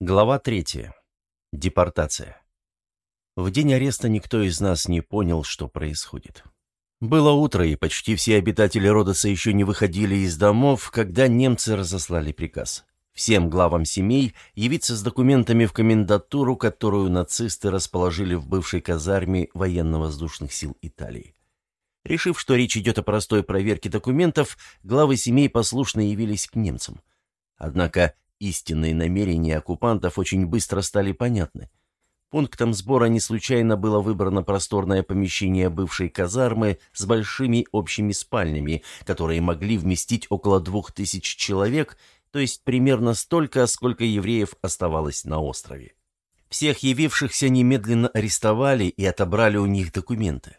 Глава 3. Депортация. В день ареста никто из нас не понял, что происходит. Было утро, и почти все обитатели Родоса еще не выходили из домов, когда немцы разослали приказ. Всем главам семей явиться с документами в комендатуру, которую нацисты расположили в бывшей казарме военно-воздушных сил Италии. Решив, что речь идет о простой проверке документов, главы семей послушно явились к немцам. Однако Истинные намерения оккупантов очень быстро стали понятны. Пунктом сбора не случайно было выбрано просторное помещение бывшей казармы с большими общими спальнями, которые могли вместить около двух тысяч человек, то есть примерно столько, сколько евреев оставалось на острове. Всех явившихся немедленно арестовали и отобрали у них документы.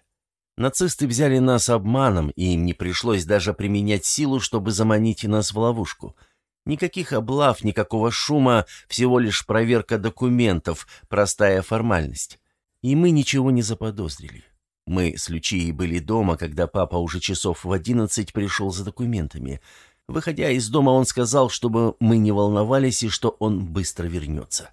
Нацисты взяли нас обманом, и им не пришлось даже применять силу, чтобы заманить нас в ловушку – Никаких облав, никакого шума, всего лишь проверка документов, простая формальность. И мы ничего не заподозрили. Мы с Лючией были дома, когда папа уже часов в одиннадцать пришел за документами. Выходя из дома, он сказал, чтобы мы не волновались и что он быстро вернется.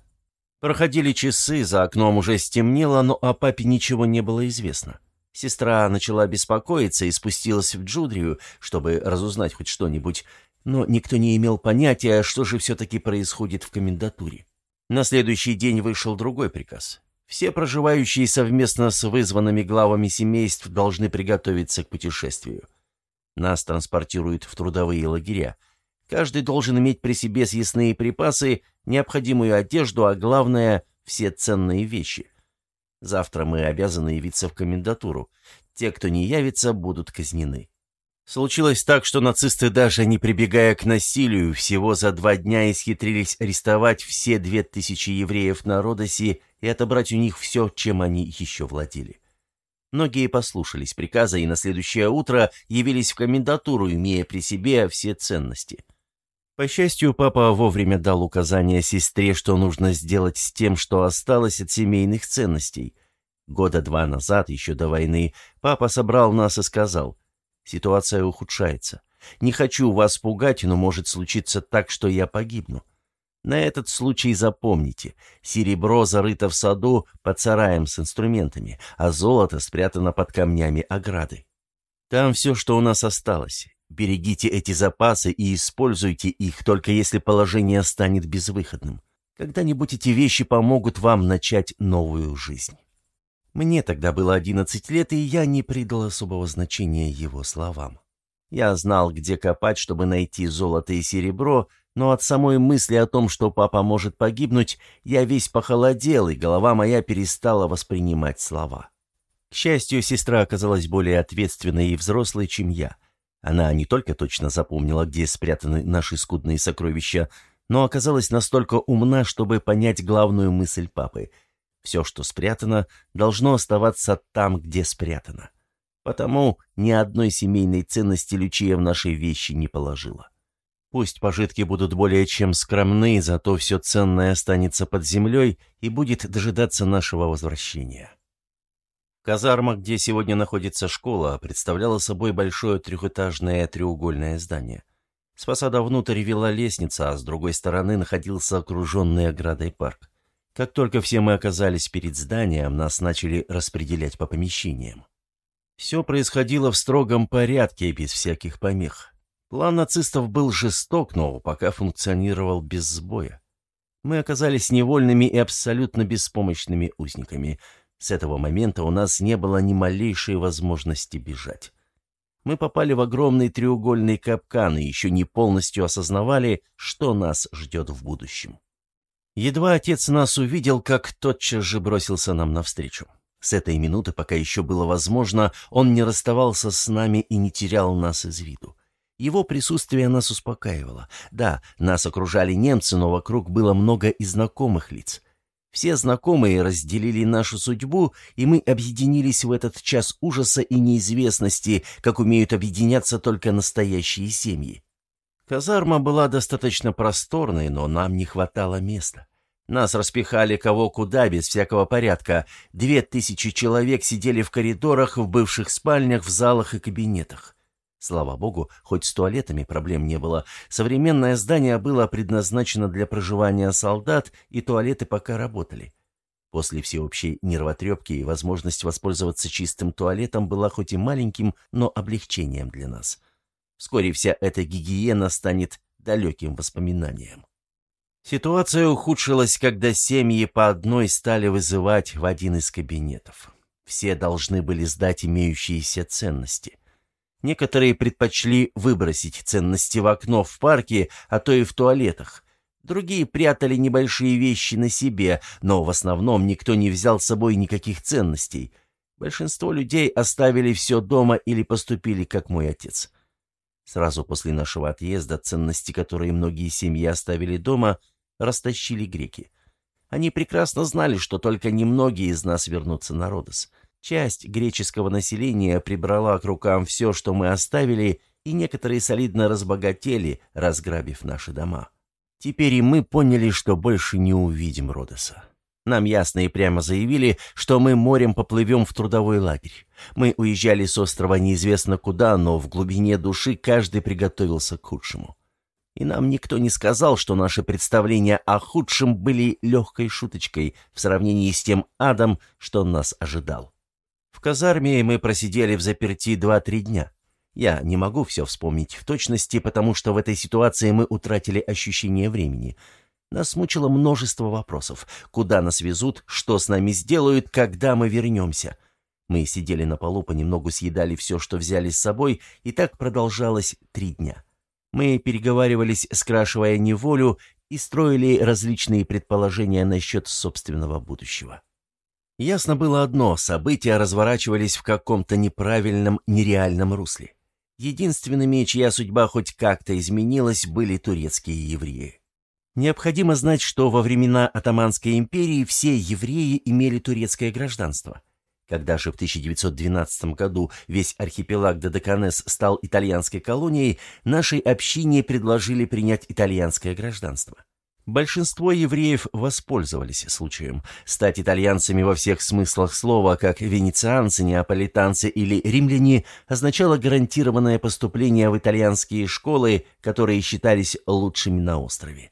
Проходили часы, за окном уже стемнело, но о папе ничего не было известно. Сестра начала беспокоиться и спустилась в Джудрию, чтобы разузнать хоть что-нибудь, но никто не имел понятия, что же все-таки происходит в комендатуре. На следующий день вышел другой приказ. Все проживающие совместно с вызванными главами семейств должны приготовиться к путешествию. Нас транспортируют в трудовые лагеря. Каждый должен иметь при себе съестные припасы, необходимую одежду, а главное – все ценные вещи. Завтра мы обязаны явиться в комендатуру. Те, кто не явится, будут казнены. Случилось так, что нацисты, даже не прибегая к насилию, всего за два дня исхитрились арестовать все две тысячи евреев на Родосе и отобрать у них все, чем они еще владели. Многие послушались приказа и на следующее утро явились в комендатуру, имея при себе все ценности. По счастью, папа вовремя дал указание сестре, что нужно сделать с тем, что осталось от семейных ценностей. Года два назад, еще до войны, папа собрал нас и сказал – Ситуация ухудшается. Не хочу вас пугать, но может случиться так, что я погибну. На этот случай запомните. Серебро зарыто в саду под сараем с инструментами, а золото спрятано под камнями ограды. Там все, что у нас осталось. Берегите эти запасы и используйте их, только если положение станет безвыходным. Когда-нибудь эти вещи помогут вам начать новую жизнь. Мне тогда было одиннадцать лет, и я не придал особого значения его словам. Я знал, где копать, чтобы найти золото и серебро, но от самой мысли о том, что папа может погибнуть, я весь похолодел, и голова моя перестала воспринимать слова. К счастью, сестра оказалась более ответственной и взрослой, чем я. Она не только точно запомнила, где спрятаны наши скудные сокровища, но оказалась настолько умна, чтобы понять главную мысль папы — все, что спрятано, должно оставаться там, где спрятано. Потому ни одной семейной ценности Лючия в наши вещи не положила. Пусть пожитки будут более чем скромны, зато все ценное останется под землей и будет дожидаться нашего возвращения. Казарма, где сегодня находится школа, представляла собой большое трехэтажное треугольное здание. С фасада внутрь вела лестница, а с другой стороны находился окруженный оградой парк. Как только все мы оказались перед зданием, нас начали распределять по помещениям. Все происходило в строгом порядке, без всяких помех. План нацистов был жесток, но пока функционировал без сбоя. Мы оказались невольными и абсолютно беспомощными узниками. С этого момента у нас не было ни малейшей возможности бежать. Мы попали в огромный треугольный капкан и еще не полностью осознавали, что нас ждет в будущем. Едва отец нас увидел, как тотчас же бросился нам навстречу. С этой минуты, пока еще было возможно, он не расставался с нами и не терял нас из виду. Его присутствие нас успокаивало. Да, нас окружали немцы, но вокруг было много и знакомых лиц. Все знакомые разделили нашу судьбу, и мы объединились в этот час ужаса и неизвестности, как умеют объединяться только настоящие семьи. Казарма была достаточно просторной, но нам не хватало места. Нас распихали кого куда, без всякого порядка. Две тысячи человек сидели в коридорах, в бывших спальнях, в залах и кабинетах. Слава богу, хоть с туалетами проблем не было. Современное здание было предназначено для проживания солдат, и туалеты пока работали. После всеобщей нервотрепки и возможность воспользоваться чистым туалетом была хоть и маленьким, но облегчением для нас. Вскоре вся эта гигиена станет далеким воспоминанием. Ситуация ухудшилась, когда семьи по одной стали вызывать в один из кабинетов. Все должны были сдать имеющиеся ценности. Некоторые предпочли выбросить ценности в окно в парке, а то и в туалетах. Другие прятали небольшие вещи на себе, но в основном никто не взял с собой никаких ценностей. Большинство людей оставили все дома или поступили, как мой отец. Сразу после нашего отъезда ценности, которые многие семьи оставили дома, растащили греки. Они прекрасно знали, что только немногие из нас вернутся на Родос. Часть греческого населения прибрала к рукам все, что мы оставили, и некоторые солидно разбогатели, разграбив наши дома. Теперь и мы поняли, что больше не увидим Родоса. Нам ясно и прямо заявили, что мы морем поплывем в трудовой лагерь. Мы уезжали с острова неизвестно куда, но в глубине души каждый приготовился к худшему. И нам никто не сказал, что наши представления о худшем были легкой шуточкой в сравнении с тем адом, что нас ожидал. В казарме мы просидели в заперти два-три дня. Я не могу все вспомнить в точности, потому что в этой ситуации мы утратили ощущение времени. Нас мучило множество вопросов. Куда нас везут, что с нами сделают, когда мы вернемся? Мы сидели на полу, понемногу съедали все, что взяли с собой, и так продолжалось три дня. Мы переговаривались, скрашивая неволю, и строили различные предположения насчет собственного будущего. Ясно было одно – события разворачивались в каком-то неправильном, нереальном русле. Единственными, чья судьба хоть как-то изменилась, были турецкие евреи. Необходимо знать, что во времена Атаманской империи все евреи имели турецкое гражданство. Когда же в 1912 году весь архипелаг Додеканес стал итальянской колонией, нашей общине предложили принять итальянское гражданство. Большинство евреев воспользовались случаем. Стать итальянцами во всех смыслах слова, как венецианцы, неаполитанцы или римляне, означало гарантированное поступление в итальянские школы, которые считались лучшими на острове.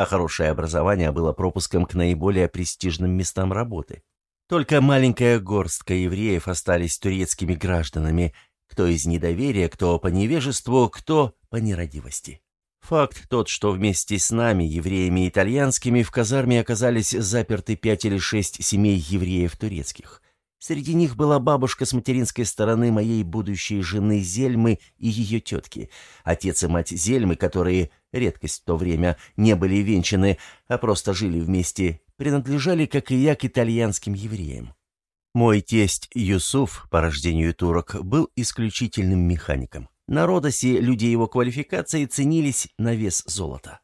А хорошее образование было пропуском к наиболее престижным местам работы. Только маленькая горстка евреев остались турецкими гражданами, кто из недоверия, кто по невежеству, кто по нерадивости. Факт тот, что вместе с нами, евреями итальянскими, в казарме оказались заперты пять или шесть семей евреев турецких. Среди них была бабушка с материнской стороны моей будущей жены Зельмы и ее тетки. Отец и мать Зельмы, которые, редкость в то время, не были венчаны, а просто жили вместе, принадлежали, как и я, к итальянским евреям. Мой тесть Юсуф, по рождению турок, был исключительным механиком. На Родосе люди его квалификации ценились на вес золота.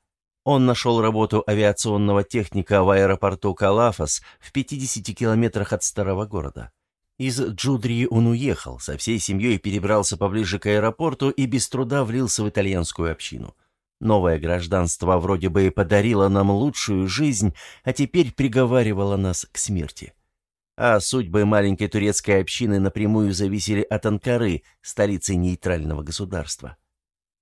Он нашел работу авиационного техника в аэропорту Калафас в 50 километрах от старого города. Из Джудрии он уехал, со всей семьей перебрался поближе к аэропорту и без труда влился в итальянскую общину. Новое гражданство вроде бы подарило нам лучшую жизнь, а теперь приговаривало нас к смерти. А судьбы маленькой турецкой общины напрямую зависели от Анкары, столицы нейтрального государства.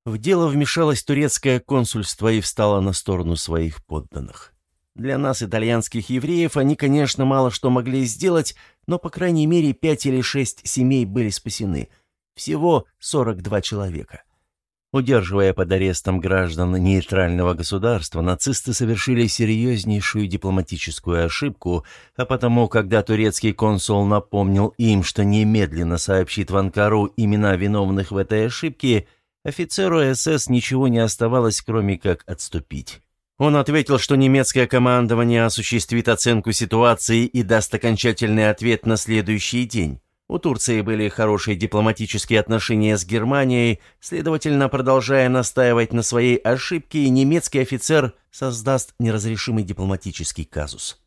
В дело вмешалось турецкое консульство и встало на сторону своих подданных. Для нас, итальянских евреев, они, конечно, мало что могли сделать, но, по крайней мере, пять или шесть семей были спасены. Всего 42 человека. Удерживая под арестом граждан нейтрального государства, нацисты совершили серьезнейшую дипломатическую ошибку, а потому, когда турецкий консул напомнил им, что немедленно сообщит в Анкару имена виновных в этой ошибке, офицеру СС ничего не оставалось, кроме как отступить. Он ответил, что немецкое командование осуществит оценку ситуации и даст окончательный ответ на следующий день. У Турции были хорошие дипломатические отношения с Германией, следовательно, продолжая настаивать на своей ошибке, немецкий офицер создаст неразрешимый дипломатический казус.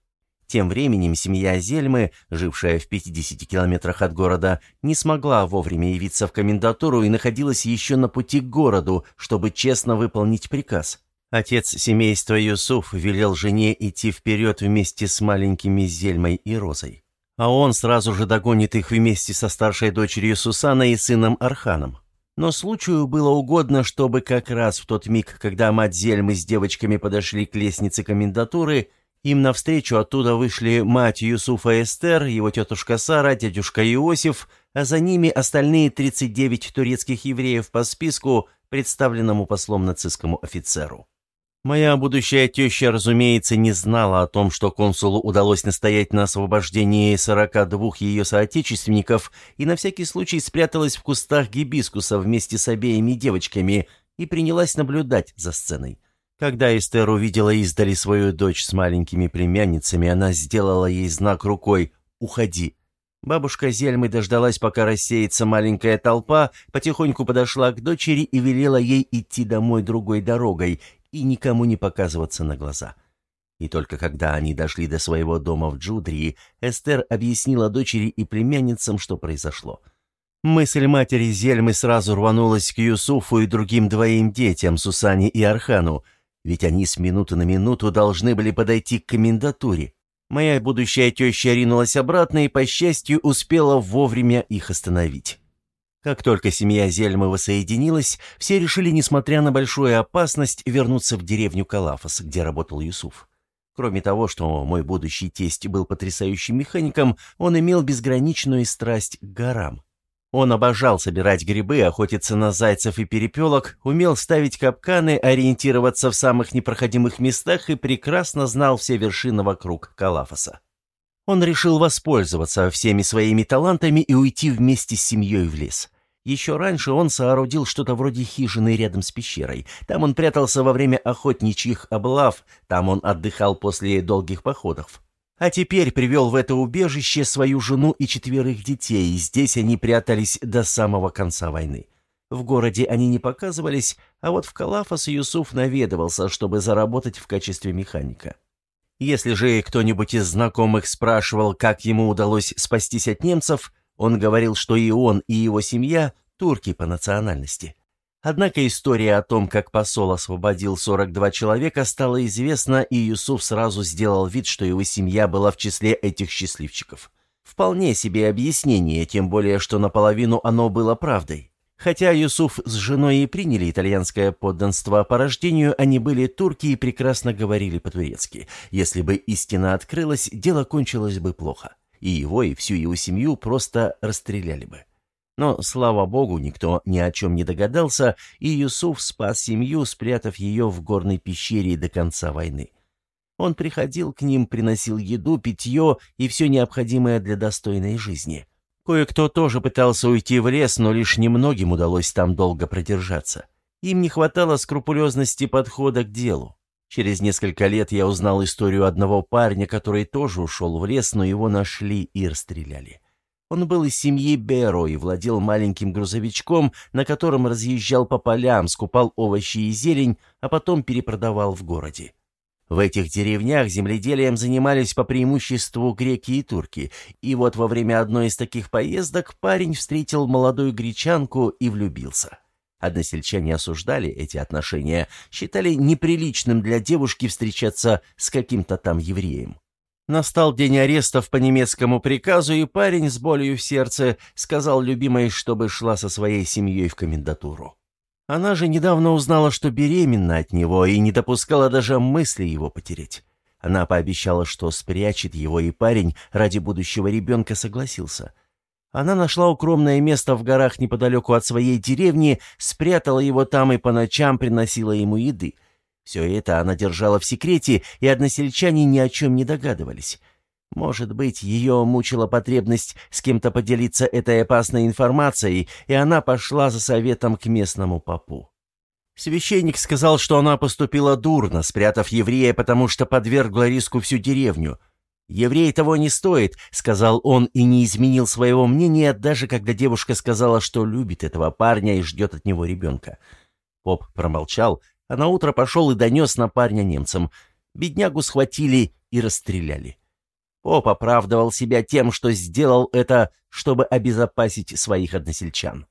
Тем временем семья Зельмы, жившая в 50 километрах от города, не смогла вовремя явиться в комендатуру и находилась еще на пути к городу, чтобы честно выполнить приказ. Отец семейства Юсуф велел жене идти вперед вместе с маленькими Зельмой и Розой а он сразу же догонит их вместе со старшей дочерью Сусаной и сыном Арханом. Но случаю было угодно, чтобы как раз в тот миг, когда мать Зельмы с девочками подошли к лестнице комендатуры, им навстречу оттуда вышли мать Юсуфа Эстер, его тетушка Сара, дядюшка Иосиф, а за ними остальные 39 турецких евреев по списку, представленному послом нацистскому офицеру. Моя будущая теща, разумеется, не знала о том, что консулу удалось настоять на освобождении 42 ее соотечественников и на всякий случай спряталась в кустах гибискуса вместе с обеими девочками и принялась наблюдать за сценой. Когда Эстер увидела издали свою дочь с маленькими племянницами, она сделала ей знак рукой «Уходи». Бабушка Зельмы дождалась, пока рассеется маленькая толпа, потихоньку подошла к дочери и велела ей идти домой другой дорогой, и никому не показываться на глаза. И только когда они дошли до своего дома в Джудрии, Эстер объяснила дочери и племянницам, что произошло. Мысль матери Зельмы сразу рванулась к Юсуфу и другим двоим детям, Сусане и Архану, ведь они с минуты на минуту должны были подойти к комендатуре. Моя будущая теща ринулась обратно и, по счастью, успела вовремя их остановить. Как только семья Зельмы воссоединилась, все решили, несмотря на большую опасность, вернуться в деревню Калафас, где работал Юсуф. Кроме того, что мой будущий тесть был потрясающим механиком, он имел безграничную страсть к горам. Он обожал собирать грибы, охотиться на зайцев и перепелок, умел ставить капканы, ориентироваться в самых непроходимых местах и прекрасно знал все вершины вокруг Калафаса. Он решил воспользоваться всеми своими талантами и уйти вместе с семьей в лес. Еще раньше он соорудил что-то вроде хижины рядом с пещерой. Там он прятался во время охотничьих облав, там он отдыхал после долгих походов. А теперь привел в это убежище свою жену и четверых детей, здесь они прятались до самого конца войны. В городе они не показывались, а вот в Калафас Юсуф наведывался, чтобы заработать в качестве механика. Если же кто-нибудь из знакомых спрашивал, как ему удалось спастись от немцев, он говорил, что и он, и его семья – турки по национальности. Однако история о том, как посол освободил 42 человека, стала известна, и Юсуф сразу сделал вид, что его семья была в числе этих счастливчиков. Вполне себе объяснение, тем более, что наполовину оно было правдой. Хотя Юсуф с женой и приняли итальянское подданство по рождению, они были турки и прекрасно говорили по-турецки. Если бы истина открылась, дело кончилось бы плохо и его, и всю его семью просто расстреляли бы. Но, слава богу, никто ни о чем не догадался, и Юсуф спас семью, спрятав ее в горной пещере до конца войны. Он приходил к ним, приносил еду, питье и все необходимое для достойной жизни. Кое-кто тоже пытался уйти в лес, но лишь немногим удалось там долго продержаться. Им не хватало скрупулезности подхода к делу. Через несколько лет я узнал историю одного парня, который тоже ушел в лес, но его нашли и расстреляли. Он был из семьи Беро и владел маленьким грузовичком, на котором разъезжал по полям, скупал овощи и зелень, а потом перепродавал в городе. В этих деревнях земледелием занимались по преимуществу греки и турки, и вот во время одной из таких поездок парень встретил молодую гречанку и влюбился. Односельчане осуждали эти отношения, считали неприличным для девушки встречаться с каким-то там евреем. Настал день арестов по немецкому приказу, и парень с болью в сердце сказал любимой, чтобы шла со своей семьей в комендатуру. Она же недавно узнала, что беременна от него, и не допускала даже мысли его потерять. Она пообещала, что спрячет его, и парень ради будущего ребенка согласился – она нашла укромное место в горах неподалеку от своей деревни, спрятала его там и по ночам приносила ему еды. Все это она держала в секрете, и односельчане ни о чем не догадывались. Может быть, ее мучила потребность с кем-то поделиться этой опасной информацией, и она пошла за советом к местному попу. Священник сказал, что она поступила дурно, спрятав еврея, потому что подвергла риску всю деревню. «Еврей того не стоит», — сказал он и не изменил своего мнения, даже когда девушка сказала, что любит этого парня и ждет от него ребенка. Поп промолчал, а на утро пошел и донес на парня немцам. Беднягу схватили и расстреляли. Поп оправдывал себя тем, что сделал это, чтобы обезопасить своих односельчан.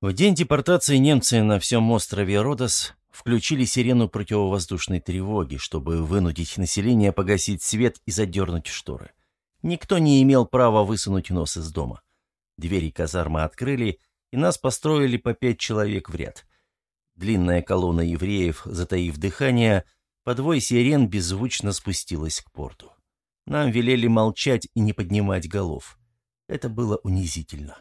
В день депортации немцы на всем острове Родос включили сирену противовоздушной тревоги, чтобы вынудить население погасить свет и задернуть шторы. Никто не имел права высунуть нос из дома. Двери казармы открыли, и нас построили по пять человек в ряд. Длинная колонна евреев, затаив дыхание, подвой сирен беззвучно спустилась к порту. Нам велели молчать и не поднимать голов. Это было унизительно.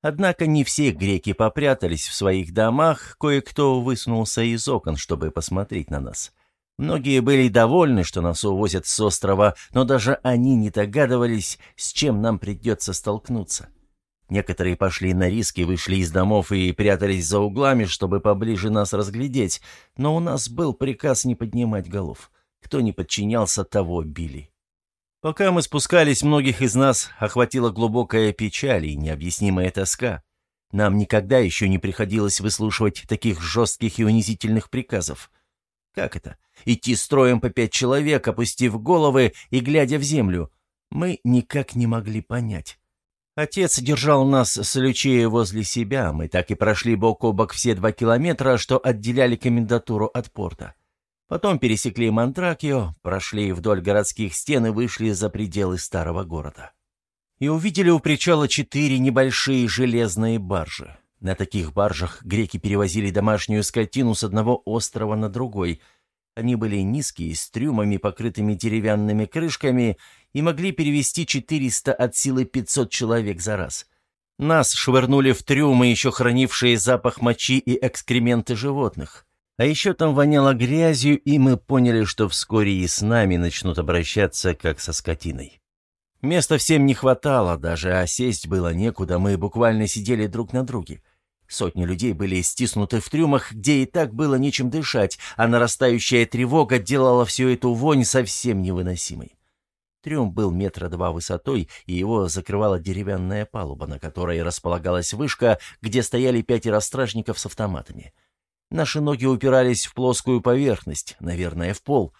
Однако не все греки попрятались в своих домах, кое-кто высунулся из окон, чтобы посмотреть на нас. Многие были довольны, что нас увозят с острова, но даже они не догадывались, с чем нам придется столкнуться. Некоторые пошли на риски, вышли из домов и прятались за углами, чтобы поближе нас разглядеть, но у нас был приказ не поднимать голов. Кто не подчинялся, того били. Пока мы спускались, многих из нас охватила глубокая печаль и необъяснимая тоска. Нам никогда еще не приходилось выслушивать таких жестких и унизительных приказов. Как это? Идти строем по пять человек, опустив головы и глядя в землю? Мы никак не могли понять. Отец держал нас с Лючея возле себя, мы так и прошли бок о бок все два километра, что отделяли комендатуру от порта. Потом пересекли Монтракио, прошли вдоль городских стен и вышли за пределы старого города. И увидели у причала четыре небольшие железные баржи. На таких баржах греки перевозили домашнюю скотину с одного острова на другой. Они были низкие, с трюмами, покрытыми деревянными крышками, и могли перевести 400 от силы 500 человек за раз. Нас швырнули в трюмы, еще хранившие запах мочи и экскременты животных. А еще там воняло грязью, и мы поняли, что вскоре и с нами начнут обращаться, как со скотиной. Места всем не хватало даже, а сесть было некуда, мы буквально сидели друг на друге. Сотни людей были стиснуты в трюмах, где и так было нечем дышать, а нарастающая тревога делала всю эту вонь совсем невыносимой. Трюм был метра два высотой, и его закрывала деревянная палуба, на которой располагалась вышка, где стояли пятеро стражников с автоматами — Наши ноги упирались в плоскую поверхность, наверное, в пол.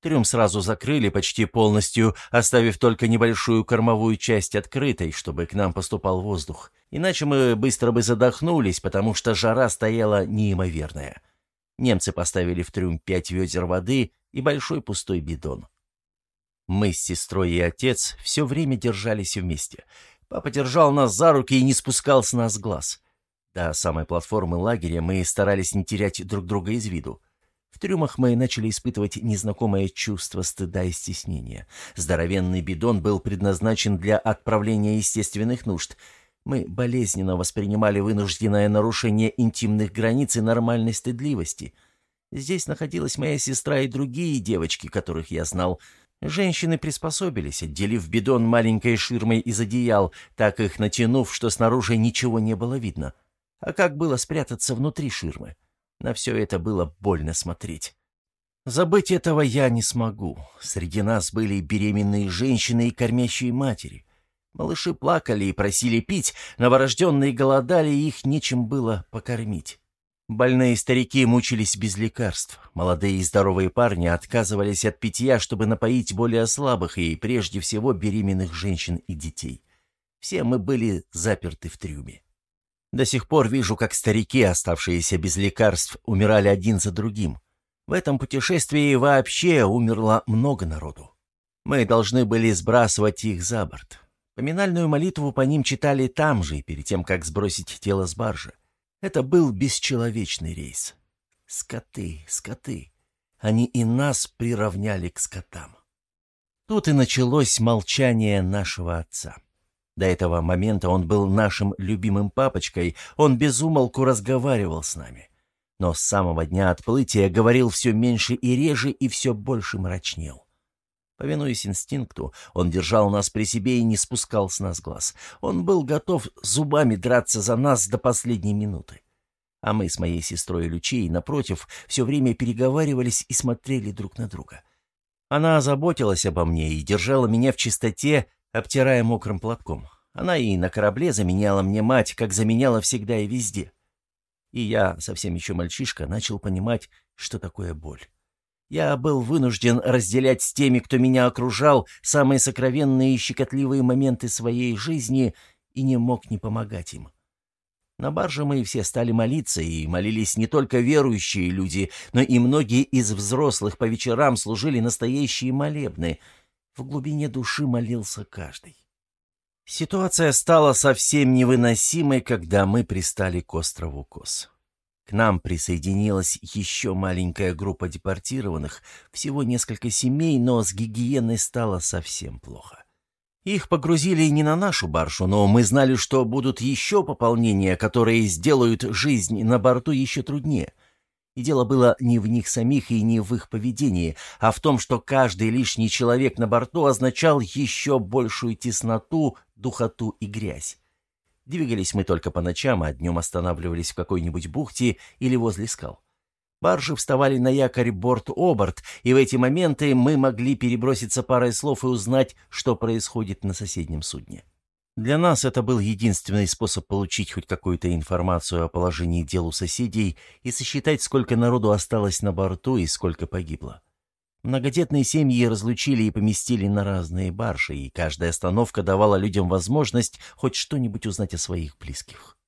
Трюм сразу закрыли почти полностью, оставив только небольшую кормовую часть открытой, чтобы к нам поступал воздух. Иначе мы быстро бы задохнулись, потому что жара стояла неимоверная. Немцы поставили в трюм пять ведер воды и большой пустой бидон. Мы с сестрой и отец все время держались вместе. Папа держал нас за руки и не спускал с нас глаз. До самой платформы лагеря мы старались не терять друг друга из виду. В трюмах мы начали испытывать незнакомое чувство стыда и стеснения. Здоровенный бидон был предназначен для отправления естественных нужд. Мы болезненно воспринимали вынужденное нарушение интимных границ и нормальной стыдливости. Здесь находилась моя сестра и другие девочки, которых я знал. Женщины приспособились, отделив бидон маленькой ширмой из одеял, так их натянув, что снаружи ничего не было видно. — а как было спрятаться внутри ширмы? На все это было больно смотреть. Забыть этого я не смогу. Среди нас были беременные женщины и кормящие матери. Малыши плакали и просили пить, новорожденные голодали, и их нечем было покормить. Больные старики мучились без лекарств. Молодые и здоровые парни отказывались от питья, чтобы напоить более слабых и, прежде всего, беременных женщин и детей. Все мы были заперты в трюме. До сих пор вижу, как старики, оставшиеся без лекарств, умирали один за другим. В этом путешествии вообще умерло много народу. Мы должны были сбрасывать их за борт. Поминальную молитву по ним читали там же, перед тем, как сбросить тело с баржи. Это был бесчеловечный рейс. Скоты, скоты. Они и нас приравняли к скотам. Тут и началось молчание нашего отца. До этого момента он был нашим любимым папочкой, он безумолку разговаривал с нами. Но с самого дня отплытия говорил все меньше и реже и все больше мрачнел. Повинуясь инстинкту, он держал нас при себе и не спускал с нас глаз. Он был готов зубами драться за нас до последней минуты. А мы с моей сестрой Лючей, напротив, все время переговаривались и смотрели друг на друга. Она заботилась обо мне и держала меня в чистоте, обтирая мокрым платком. Она и на корабле заменяла мне мать, как заменяла всегда и везде. И я, совсем еще мальчишка, начал понимать, что такое боль. Я был вынужден разделять с теми, кто меня окружал, самые сокровенные и щекотливые моменты своей жизни и не мог не помогать им. На барже мы все стали молиться, и молились не только верующие люди, но и многие из взрослых по вечерам служили настоящие молебны — в глубине души молился каждый. Ситуация стала совсем невыносимой, когда мы пристали к острову Кос. К нам присоединилась еще маленькая группа депортированных, всего несколько семей, но с гигиеной стало совсем плохо. Их погрузили не на нашу баржу, но мы знали, что будут еще пополнения, которые сделают жизнь на борту еще труднее. И дело было не в них самих и не в их поведении, а в том, что каждый лишний человек на борту означал еще большую тесноту, духоту и грязь. Двигались мы только по ночам, а днем останавливались в какой-нибудь бухте или возле скал. Баржи вставали на якорь борт-оборт, и в эти моменты мы могли переброситься парой слов и узнать, что происходит на соседнем судне. Для нас это был единственный способ получить хоть какую-то информацию о положении дел у соседей и сосчитать, сколько народу осталось на борту и сколько погибло. Многодетные семьи разлучили и поместили на разные баржи, и каждая остановка давала людям возможность хоть что-нибудь узнать о своих близких.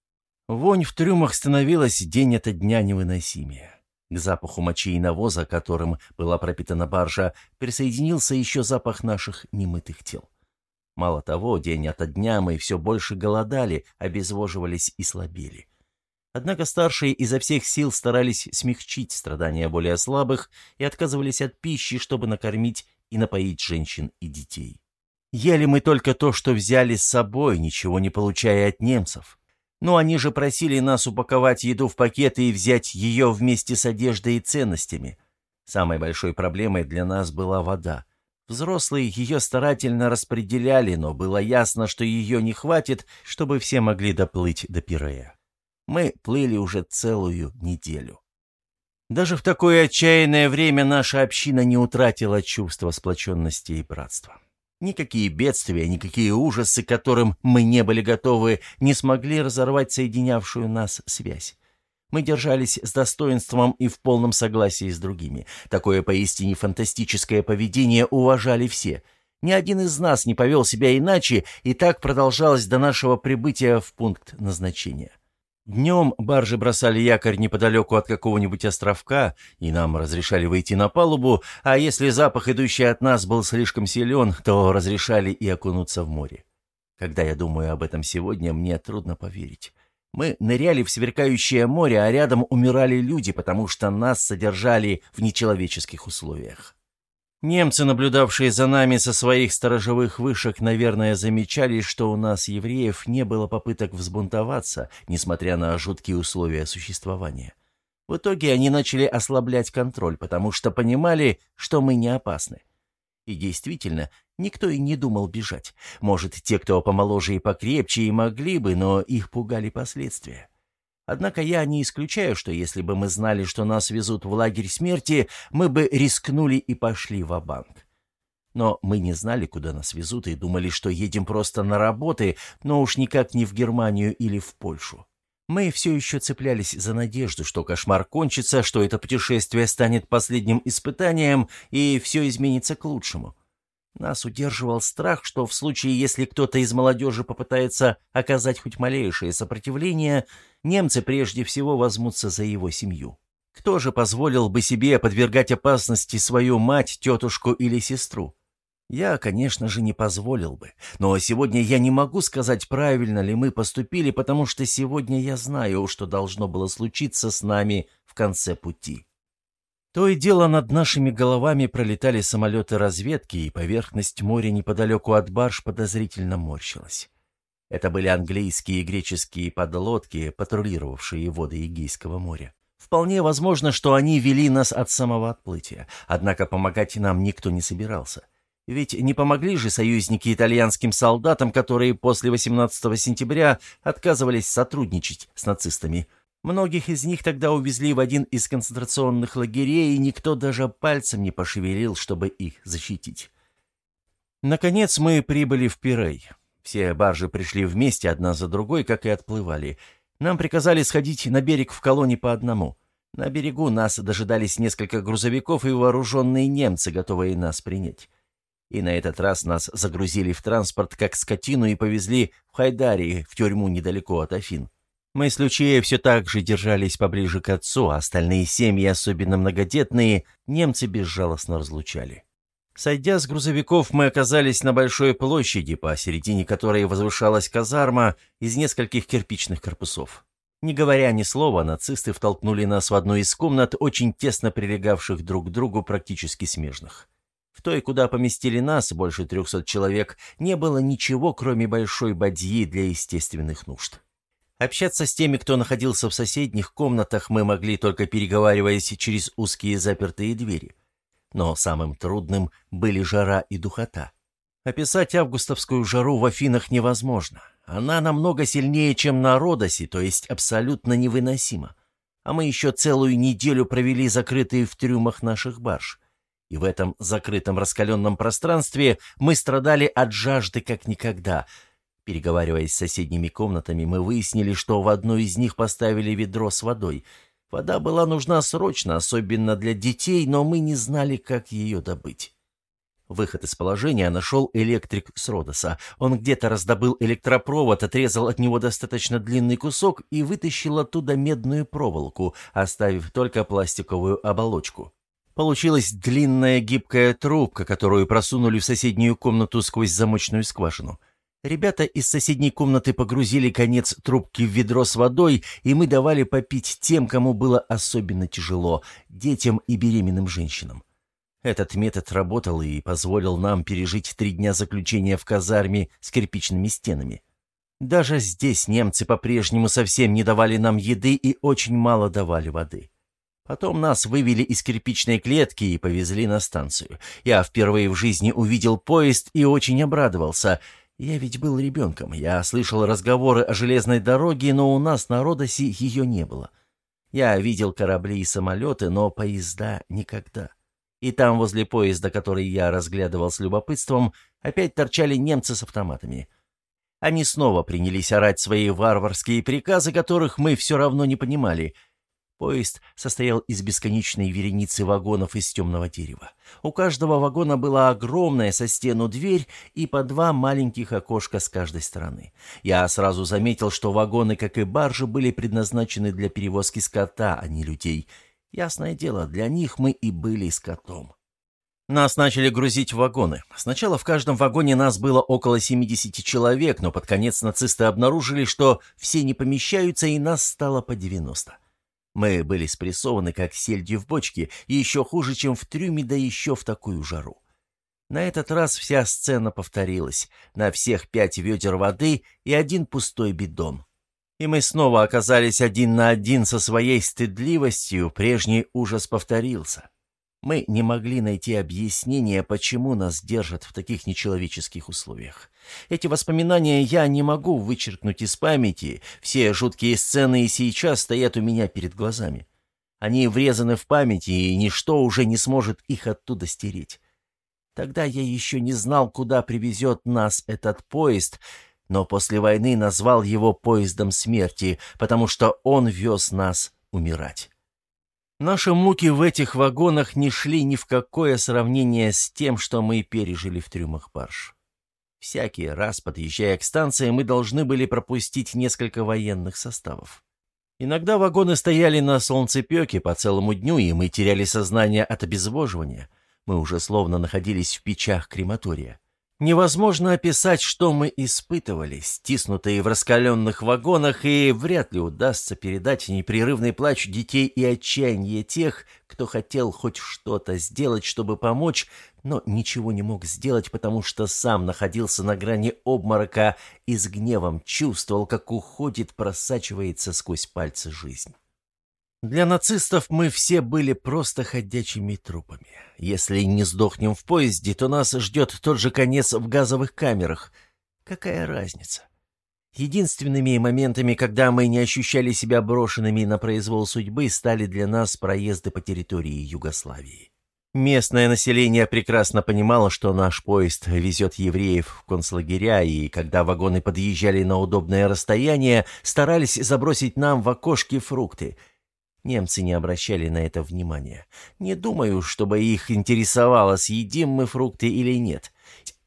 Вонь в трюмах становилась день ото дня невыносимее. К запаху мочи и навоза, которым была пропитана баржа, присоединился еще запах наших немытых тел. Мало того, день ото дня мы все больше голодали, обезвоживались и слабели. Однако старшие изо всех сил старались смягчить страдания более слабых и отказывались от пищи, чтобы накормить и напоить женщин и детей. Ели мы только то, что взяли с собой, ничего не получая от немцев. Но они же просили нас упаковать еду в пакеты и взять ее вместе с одеждой и ценностями. Самой большой проблемой для нас была вода. Взрослые ее старательно распределяли, но было ясно, что ее не хватит, чтобы все могли доплыть до Пирея. Мы плыли уже целую неделю. Даже в такое отчаянное время наша община не утратила чувства сплоченности и братства. Никакие бедствия, никакие ужасы, которым мы не были готовы, не смогли разорвать соединявшую нас связь. Мы держались с достоинством и в полном согласии с другими. Такое поистине фантастическое поведение уважали все. Ни один из нас не повел себя иначе, и так продолжалось до нашего прибытия в пункт назначения. Днем баржи бросали якорь неподалеку от какого-нибудь островка, и нам разрешали выйти на палубу, а если запах, идущий от нас, был слишком силен, то разрешали и окунуться в море. Когда я думаю об этом сегодня, мне трудно поверить. Мы ныряли в сверкающее море, а рядом умирали люди, потому что нас содержали в нечеловеческих условиях. Немцы, наблюдавшие за нами со своих сторожевых вышек, наверное, замечали, что у нас, евреев, не было попыток взбунтоваться, несмотря на жуткие условия существования. В итоге они начали ослаблять контроль, потому что понимали, что мы не опасны. И действительно, никто и не думал бежать. Может, те, кто помоложе и покрепче, и могли бы, но их пугали последствия. Однако я не исключаю, что если бы мы знали, что нас везут в лагерь смерти, мы бы рискнули и пошли в банк Но мы не знали, куда нас везут, и думали, что едем просто на работы, но уж никак не в Германию или в Польшу. Мы все еще цеплялись за надежду, что кошмар кончится, что это путешествие станет последним испытанием, и все изменится к лучшему. Нас удерживал страх, что в случае, если кто-то из молодежи попытается оказать хоть малейшее сопротивление, немцы прежде всего возьмутся за его семью. Кто же позволил бы себе подвергать опасности свою мать, тетушку или сестру? Я, конечно же, не позволил бы. Но сегодня я не могу сказать, правильно ли мы поступили, потому что сегодня я знаю, что должно было случиться с нами в конце пути. То и дело над нашими головами пролетали самолеты разведки, и поверхность моря неподалеку от барж подозрительно морщилась. Это были английские и греческие подлодки, патрулировавшие воды Эгейского моря. Вполне возможно, что они вели нас от самого отплытия, однако помогать нам никто не собирался. Ведь не помогли же союзники итальянским солдатам, которые после 18 сентября отказывались сотрудничать с нацистами – Многих из них тогда увезли в один из концентрационных лагерей, и никто даже пальцем не пошевелил, чтобы их защитить. Наконец мы прибыли в Пирей. Все баржи пришли вместе, одна за другой, как и отплывали. Нам приказали сходить на берег в колонии по одному. На берегу нас дожидались несколько грузовиков и вооруженные немцы, готовые нас принять. И на этот раз нас загрузили в транспорт как скотину и повезли в Хайдари, в тюрьму недалеко от Афин. Мы с Лючией все так же держались поближе к отцу, а остальные семьи, особенно многодетные, немцы безжалостно разлучали. Сойдя с грузовиков, мы оказались на большой площади, посередине которой возвышалась казарма из нескольких кирпичных корпусов. Не говоря ни слова, нацисты втолкнули нас в одну из комнат, очень тесно прилегавших друг к другу, практически смежных. В той, куда поместили нас, больше трехсот человек, не было ничего, кроме большой бадьи для естественных нужд. Общаться с теми, кто находился в соседних комнатах, мы могли только переговариваясь через узкие запертые двери. Но самым трудным были жара и духота. Описать августовскую жару в Афинах невозможно. Она намного сильнее, чем на Родосе, то есть абсолютно невыносима. А мы еще целую неделю провели закрытые в трюмах наших барж. И в этом закрытом раскаленном пространстве мы страдали от жажды как никогда. Переговариваясь с соседними комнатами, мы выяснили, что в одну из них поставили ведро с водой — Вода была нужна срочно, особенно для детей, но мы не знали, как ее добыть. Выход из положения нашел электрик с Родоса. Он где-то раздобыл электропровод, отрезал от него достаточно длинный кусок и вытащил оттуда медную проволоку, оставив только пластиковую оболочку. Получилась длинная гибкая трубка, которую просунули в соседнюю комнату сквозь замочную скважину. Ребята из соседней комнаты погрузили конец трубки в ведро с водой, и мы давали попить тем, кому было особенно тяжело, детям и беременным женщинам. Этот метод работал и позволил нам пережить три дня заключения в казарме с кирпичными стенами. Даже здесь немцы по-прежнему совсем не давали нам еды и очень мало давали воды. Потом нас вывели из кирпичной клетки и повезли на станцию. Я впервые в жизни увидел поезд и очень обрадовался — я ведь был ребенком, я слышал разговоры о железной дороге, но у нас на Родосе ее не было. Я видел корабли и самолеты, но поезда никогда. И там, возле поезда, который я разглядывал с любопытством, опять торчали немцы с автоматами. Они снова принялись орать свои варварские приказы, которых мы все равно не понимали — Поезд состоял из бесконечной вереницы вагонов из темного дерева. У каждого вагона была огромная со стену дверь и по два маленьких окошка с каждой стороны. Я сразу заметил, что вагоны, как и баржи, были предназначены для перевозки скота, а не людей. Ясное дело, для них мы и были скотом. Нас начали грузить в вагоны. Сначала в каждом вагоне нас было около 70 человек, но под конец нацисты обнаружили, что все не помещаются, и нас стало по 90. Мы были спрессованы, как сельди в бочке, и еще хуже, чем в трюме, да еще в такую жару. На этот раз вся сцена повторилась. На всех пять ведер воды и один пустой бидон. И мы снова оказались один на один со своей стыдливостью, прежний ужас повторился. Мы не могли найти объяснения, почему нас держат в таких нечеловеческих условиях. Эти воспоминания я не могу вычеркнуть из памяти, все жуткие сцены и сейчас стоят у меня перед глазами. Они врезаны в память, и ничто уже не сможет их оттуда стереть. Тогда я еще не знал, куда привезет нас этот поезд, но после войны назвал его поездом смерти, потому что он вез нас умирать. Наши муки в этих вагонах не шли ни в какое сравнение с тем, что мы пережили в трюмах барж. Всякий раз, подъезжая к станции, мы должны были пропустить несколько военных составов. Иногда вагоны стояли на солнцепеке по целому дню, и мы теряли сознание от обезвоживания. Мы уже словно находились в печах крематория. Невозможно описать, что мы испытывали, стиснутые в раскаленных вагонах, и вряд ли удастся передать непрерывный плач детей и отчаяние тех, кто хотел хоть что-то сделать, чтобы помочь, но ничего не мог сделать, потому что сам находился на грани обморока и с гневом чувствовал, как уходит, просачивается сквозь пальцы жизнь. Для нацистов мы все были просто ходячими трупами. Если не сдохнем в поезде, то нас ждет тот же конец в газовых камерах. Какая разница? Единственными моментами, когда мы не ощущали себя брошенными на произвол судьбы, стали для нас проезды по территории Югославии. Местное население прекрасно понимало, что наш поезд везет евреев в концлагеря, и когда вагоны подъезжали на удобное расстояние, старались забросить нам в окошки фрукты — Немцы не обращали на это внимания. Не думаю, чтобы их интересовало, съедим мы фрукты или нет.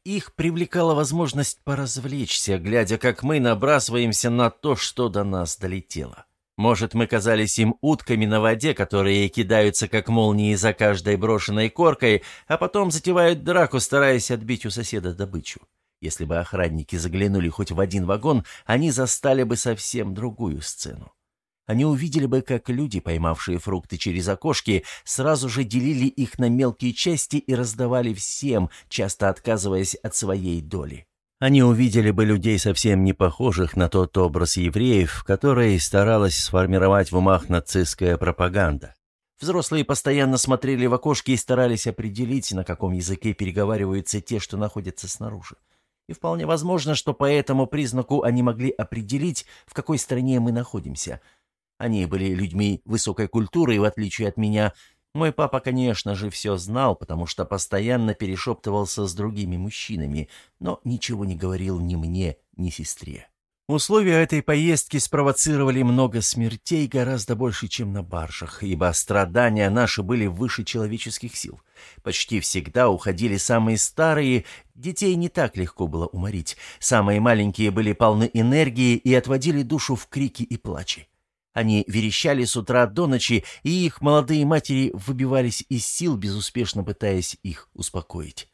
Их привлекала возможность поразвлечься, глядя, как мы набрасываемся на то, что до нас долетело. Может, мы казались им утками на воде, которые кидаются как молнии за каждой брошенной коркой, а потом затевают драку, стараясь отбить у соседа добычу. Если бы охранники заглянули хоть в один вагон, они застали бы совсем другую сцену. Они увидели бы, как люди, поймавшие фрукты через окошки, сразу же делили их на мелкие части и раздавали всем, часто отказываясь от своей доли. Они увидели бы людей, совсем не похожих на тот образ евреев, который старалась сформировать в умах нацистская пропаганда. Взрослые постоянно смотрели в окошки и старались определить, на каком языке переговариваются те, что находятся снаружи. И вполне возможно, что по этому признаку они могли определить, в какой стране мы находимся. Они были людьми высокой культуры, и, в отличие от меня, мой папа, конечно же, все знал, потому что постоянно перешептывался с другими мужчинами, но ничего не говорил ни мне, ни сестре. Условия этой поездки спровоцировали много смертей, гораздо больше, чем на баржах, ибо страдания наши были выше человеческих сил. Почти всегда уходили самые старые, детей не так легко было уморить. Самые маленькие были полны энергии и отводили душу в крики и плачи. Они верещали с утра до ночи, и их молодые матери выбивались из сил, безуспешно пытаясь их успокоить.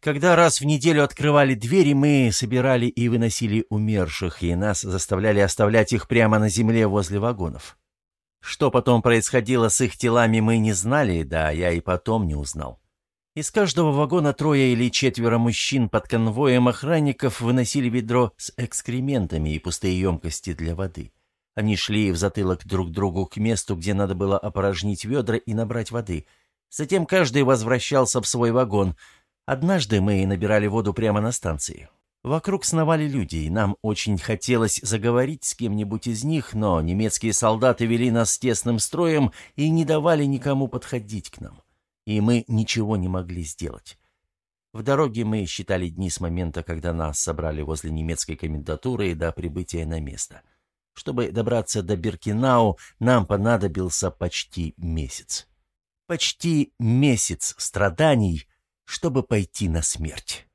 Когда раз в неделю открывали двери, мы собирали и выносили умерших, и нас заставляли оставлять их прямо на земле возле вагонов. Что потом происходило с их телами, мы не знали, да я и потом не узнал. Из каждого вагона трое или четверо мужчин под конвоем охранников выносили ведро с экскрементами и пустые емкости для воды. Они шли в затылок друг другу к месту, где надо было опорожнить ведра и набрать воды. Затем каждый возвращался в свой вагон. Однажды мы набирали воду прямо на станции. Вокруг сновали люди, и нам очень хотелось заговорить с кем-нибудь из них, но немецкие солдаты вели нас тесным строем и не давали никому подходить к нам. И мы ничего не могли сделать. В дороге мы считали дни с момента, когда нас собрали возле немецкой комендатуры до прибытия на место. Чтобы добраться до Биркинау, нам понадобился почти месяц. Почти месяц страданий, чтобы пойти на смерть.